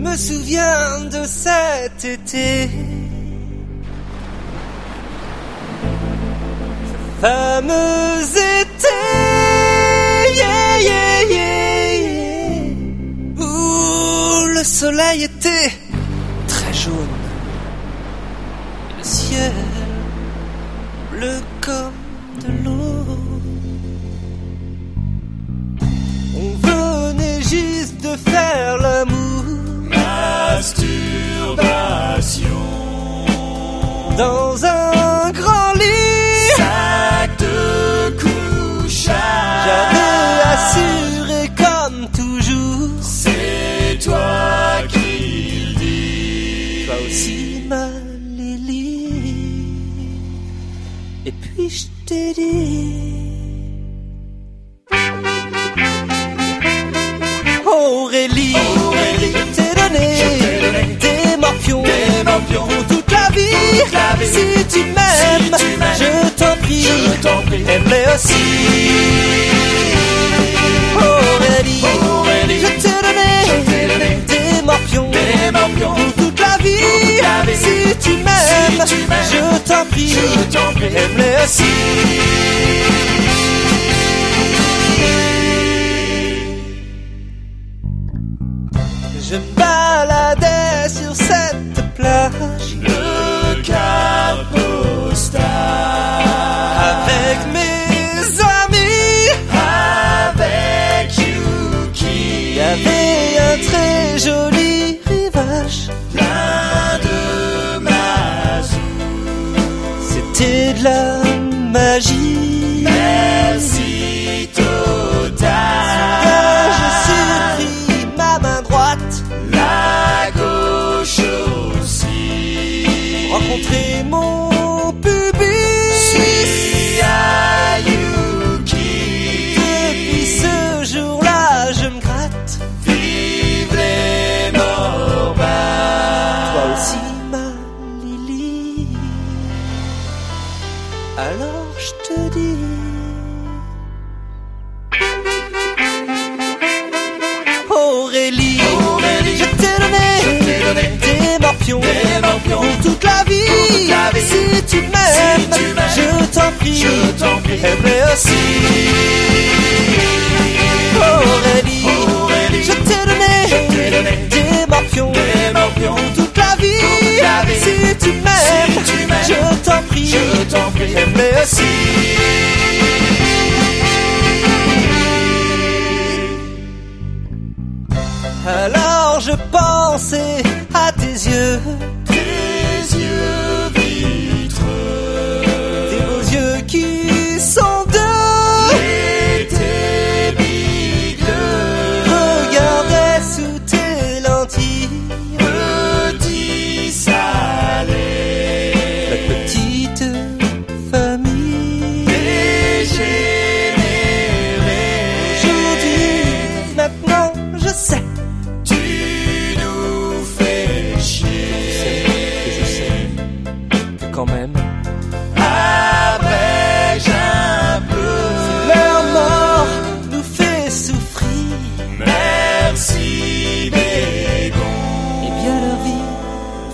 me souviens de cet été. Ce fameux été. yeah, yeah, yeah, où le soleil était très jaune. Et le ciel bleu comme dans un grand lit. Sac de couchage. J'avais assuré comme toujours. C'est toi qui le dis. Toi aussi, ma Lily. Et puis je t'ai dit. Si tu m'aimes, Si je t'en prie, je t'en prie. aime-les aussi. Aurélie, Aurélie, je t'ai donné, des morpions, des morpions pour toute la vie. la vie. Si tu m'aimes, Si je t'en prie, je t'en prie. aime-les aussi. Je me baladais sur cette plage Alors je te dis. Aurélie, Aurélie, je t'ai donné, t'ai donné des morpions, des morpions pour toute la vie. toute la vie. Si tu m'aimes, Si je t'en prie, je t'en prie. aime-les aussi.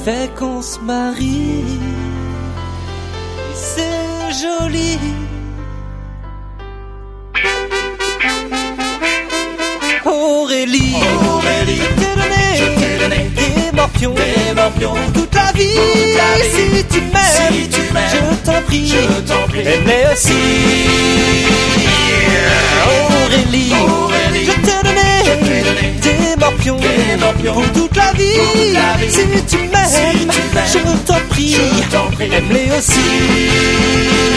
Fait qu'on se marie. C'est joli. Aurélie, Aurélie, je t'ai donné, des morpions, des morpions. toute la vie. Toute la vie. Si tu m'aimes, Si tu m'aimes, je t'en prie, Je t'en prie. aime-les aussi. Aurélie, Aurélie, morpions. pour toute la vie. Si tu m'aimes, je t'en prie. aime-les aussi.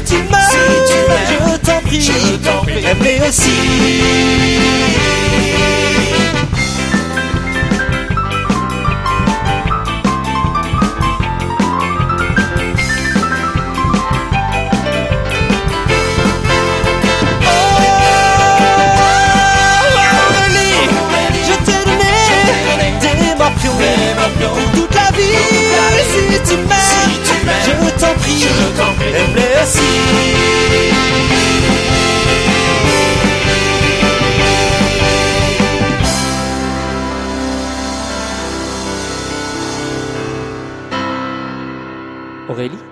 Tu m'aimes, Si tu m'aimes, je t'en prie, je t'en prie. aime-les aussi. Aurélie